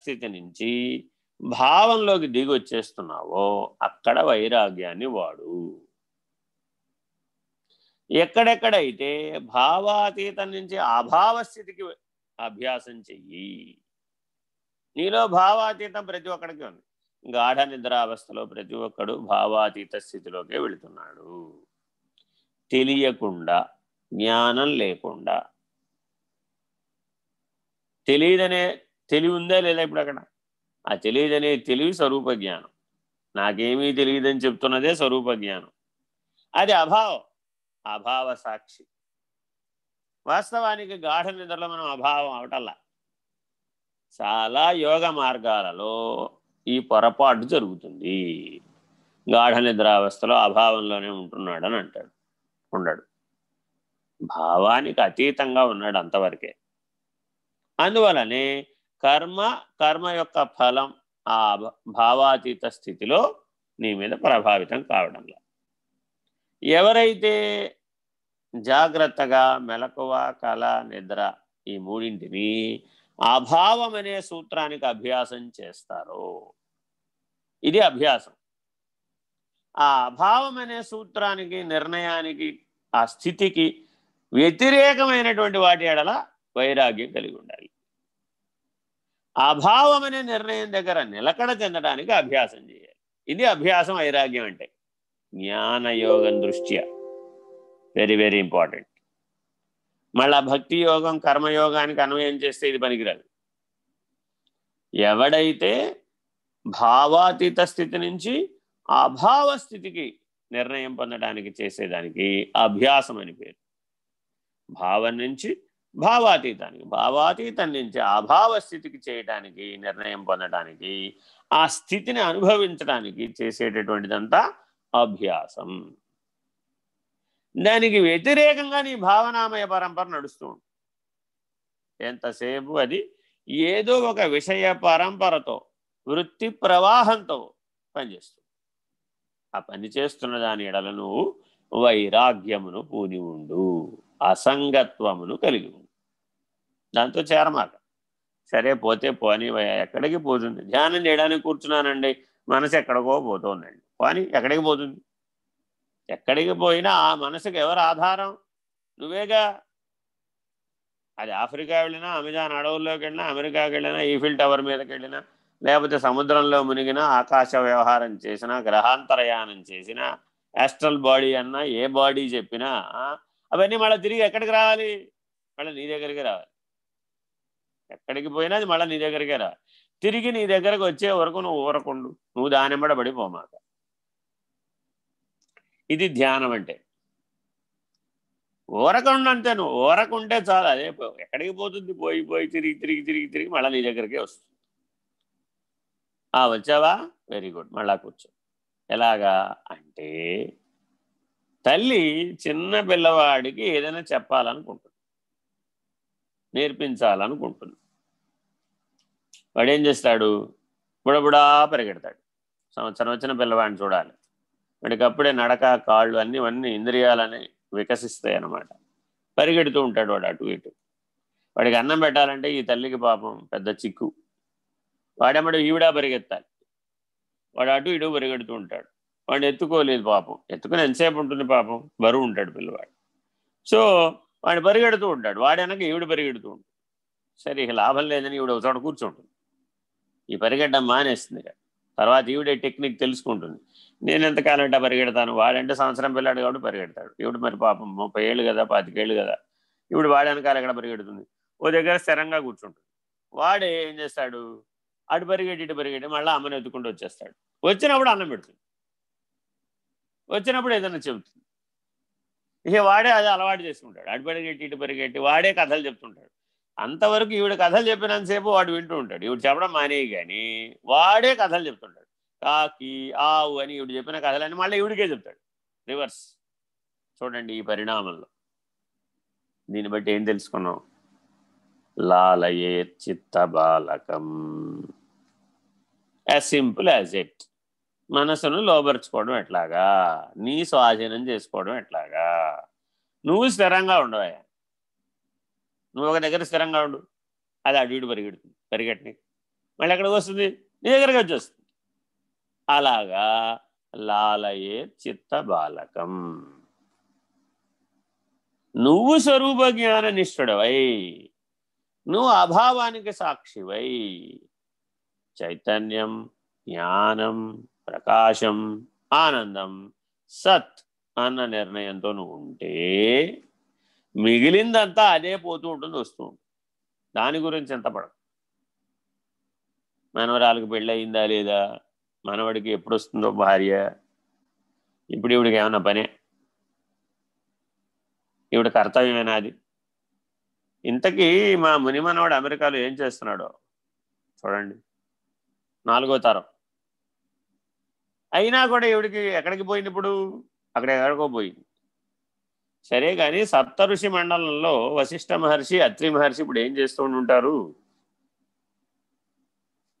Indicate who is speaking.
Speaker 1: స్థితి నుంచి భావంలోకి దిగి వచ్చేస్తున్నావో అక్కడ వైరాగ్యాన్ని వాడు. ఎక్కడెక్కడైతే భావాతీతం నుంచి అభావ స్థితికి అభ్యాసం చెయ్యి నీలో భావాతీతం ప్రతి ఒక్కడికి ఉంది. గాఢ నిద్రావస్థలో ప్రతి ఒక్కడు భావాతీత స్థితిలోకే వెళుతున్నాడు. తెలియకుండా జ్ఞానం లేకుండా తెలియదనే తెలివి ఉందా లేదా ఇప్పుడు అక్కడ? ఆ తెలియదనే తెలివి స్వరూప జ్ఞానం. నాకేమీ తెలియదని చెప్తున్నదే స్వరూప జ్ఞానం. అది అభావం. అభావ సాక్షి. వాస్తవానికి గాఢ నిద్రలో మనం అభావం అవటల్లా చాలా యోగ మార్గాలలో ఈ పొరపాటు జరుగుతుంది. గాఢ నిద్రావస్థలో అభావంలోనే ఉంటున్నాడు అని అంటాడు. ఉండడు. భావానికి అతీతంగా ఉన్నాడు అంతవరకే. అందువలనే కర్మ కర్మ యొక్క ఫలం ఆ భావాతీత స్థితిలో నీ మీద ప్రభావితం కావడంలో. ఎవరైతే జాగ్రత్తగా మెలకువ కళ నిద్ర ఈ మూడింటిని అభావం అనే సూత్రానికి అభ్యాసం చేస్తారో. ఇది అభ్యాసం. ఆ అభావం అనే సూత్రానికి నిర్ణయానికి ఆ స్థితికి వ్యతిరేకమైనటువంటి వాటి ఎడల వైరాగ్యం కలిగి ఉండాలి. అభావం అనే నిర్ణయం దగ్గర నిలకడ చెందడానికి అభ్యాసం చేయాలి. ఇది అభ్యాసం వైరాగ్యం అంటే. జ్ఞానయోగం దృష్ట్యా. వెరీ వెరీ ఇంపార్టెంట్ మళ్ళా భక్తి యోగం కర్మయోగానికి అన్వయం చేస్తే ఇది పనికిరాదు. ఎవడైతే భావాతీత స్థితి నుంచి అభావ స్థితికి నిర్ణయం పొందడానికి చేసేదానికి అభ్యాసం అని పేరు. భావం నుంచి భావాతీతానికి భావాతీతం నుంచి అభావ స్థితికి చేయటానికి నిర్ణయం పొందటానికి ఆ స్థితిని అనుభవించడానికి చేసేటటువంటిదంతా అభ్యాసం. దానికి వ్యతిరేకంగా నీ భావనామయ పరంపర నడుస్తూ ఉంటుంది ఎంతసేపు అది ఏదో ఒక విషయ పరంపరతో వృత్తి ప్రవాహంతో పనిచేస్తుంది. ఆ పని చేస్తున్న దాని ఎడల నువ్వు వైరాగ్యమును పూని ఉండు. అసంగత్వమును కలిగి ఉంది. దాంతో చేరమాక. సరే పోతే పోని ఎక్కడికి పోతుంది? ధ్యానం చేయడానికి కూర్చున్నానండి. మనసు ఎక్కడికో పోతుందండి. పోని ఎక్కడికి పోతుంది? ఎక్కడికి పోయినా ఆ మనసుకు ఎవరు ఆధారం? నువ్వేగా? అది ఆఫ్రికా వెళ్ళినా అమెజాన్ అడవుల్లోకి వెళ్ళినా అమెరికాకి వెళ్ళినా ఈఫిల్ టవర్ మీదకి వెళ్ళినా లేకపోతే సముద్రంలో మునిగినా ఆకాశ వ్యవహారం చేసినా గ్రహాంతరయానం చేసినా యాస్ట్రల్ బాడీ అన్నా ఏ బాడీ చెప్పినా అవన్నీ మళ్ళీ తిరిగి ఎక్కడికి రావాలి? మళ్ళీ నీ దగ్గరికి రావాలి. ఎక్కడికి పోయినా అది మళ్ళీ నీ దగ్గరికే రావాలి. తిరిగి నీ దగ్గరకు వచ్చే వరకు నువ్వు ఊరకుండు. నువ్వు దానిమ్మడ పడిపోమాక ఇది ధ్యానం అంటే. ఊరకుండంతే నువ్వు. ఊరకుంటే చాలు. అదే ఎక్కడికి పోతుంది? పోయి పోయి తిరిగి తిరిగి తిరిగి తిరిగి మళ్ళీ నీ దగ్గరికే వస్తుంది. వచ్చావా? వెరీ గుడ్ మళ్ళా కూర్చో. ఎలాగా? అంటే తల్లి చిన్న పిల్లవాడికి ఏదైనా చెప్పాలనుకుంటుంది. నేర్పించాలనుకుంటుంది. వాడు ఏం చేస్తాడు? బుడబుడా పరిగెడతాడు. సంవత్సరం వచ్చిన పిల్లవాడిని చూడాలి. వాడికి అప్పుడే నడక కాళ్ళు అన్నీ అన్నీ ఇంద్రియాలని వికసిస్తాయి అన్నమాట పరిగెడుతూ ఉంటాడు వాడు అటు ఇటు. వాడికి అన్నం పెట్టాలంటే ఈ తల్లికి పాపం పెద్ద చిక్కు. వాడెమ్మడు ఈవిడా పరిగెత్తాలి. వాడు అటు ఇటు పరిగెడుతూ ఉంటాడు. వాడిని ఎత్తుకోలేదు పాపం. ఎత్తుకుని ఎంతసేపు ఉంటుంది పాపం? బరువు ఉంటాడు పిల్లవాడు. సో వాడిని పరిగెడుతూ ఉంటాడు. వాడు వెనక ఈవిడ పరిగెడుతూ ఉంటాడు సరే ఇక లాభం లేదని ఈవిడ ఒక చోట కూర్చుంటుంది. ఈ పరిగెట్టడం మానేస్తుంది తర్వాత ఈవిడే టెక్నిక్ తెలుసుకుంటుంది. నేను ఎంతకాలం అంటే పరిగెడతాను? వాడంటే సంవత్సరం పిల్లాడు కాబట్టి పరిగెడతాడు. ఈవిడ మరి పాపం ముప్పై ఏళ్ళు కదా పాతికేళ్ళు కదా. ఈవిడ వాడి వెనకాల ఎక్కడ పరిగెడుతుంది? ఓ దగ్గర స్థిరంగా కూర్చుంటుంది. వాడే ఏం చేస్తాడు? అటు పరిగెట్టి ఇటు పరిగెట్టి మళ్ళీ అమ్మని ఎత్తుకుంటూ వచ్చేస్తాడు. వచ్చినప్పుడు అన్నం పెడుతుంది. వచ్చినప్పుడు ఏదైనా చెబుతుంది. ఇక వాడే అది అలవాటు చేసుకుంటాడు. అటు పరిగెట్టి ఇటు పరిగెట్టి వాడే కథలు చెప్తుంటాడు. అంతవరకు ఈవిడ కథలు చెప్పినంతసేపు వాడు వింటూ ఉంటాడు. ఈవిడ చెప్పడం మానేయి కానీ వాడే కథలు చెప్తుంటాడు. కాకి ఆవు అని ఈవిడ చెప్పిన కథలని మళ్ళీ ఈవిడికే చెప్తాడు. రివర్స్. చూడండి ఈ పరిణామంలో. దీన్ని బట్టి ఏం తెలుసుకున్నాం? లాలయే చిత్త బాలకం. యాజ్ సింపుల్ యాజ్ ఇట్ మనసును లోపరుచుకోవడం ఎట్లాగా? నీ స్వాధీనం చేసుకోవడం ఎట్లాగా? నువ్వు స్థిరంగా ఉండవయ్యా. నువ్వు ఒక దగ్గర స్థిరంగా ఉండు. అది అటు ఇటు పరిగెడుతుంది పరిగెట్టని. మళ్ళీ ఎక్కడికి వస్తుంది? నీ దగ్గరికి వచ్చేస్తుంది అలాగా లాలయే చిత్త బాలకం. నువ్వు స్వరూప జ్ఞాన నిష్ఠుడవై నువ్వు అభావానికి సాక్షివై. చైతన్యం జ్ఞానం ప్రకాశం ఆనందం సత్ అన్న నిర్ణయంతో నువ్వు ఉంటే మిగిలిందంతా అదే పోతూ ఉంటుంది వస్తూ ఉంటుంది. దాని గురించి ఎంత పడదు. మనవరాలకు పెళ్ళి అయిందా లేదా? మనవడికి ఎప్పుడు వస్తుందో భార్య? ఇప్పుడు ఇవిడికి ఏమన్నా పనే? ఇవిడ కర్తవ్యమేనా అది? ఇంతకీ మా ముని మనవాడు అమెరికాలో ఏం చేస్తున్నాడో? చూడండి. నాలుగో తరం. అయినా కూడా ఇవిడికి ఎక్కడికి పోయింది ఇప్పుడు అక్కడ ఎక్కడికో పోయింది. సరే కానీ సప్త ఋషి మండలంలో వశిష్ఠ మహర్షి అత్రి మహర్షి ఇప్పుడు ఏం చేస్తూ ఉంటారు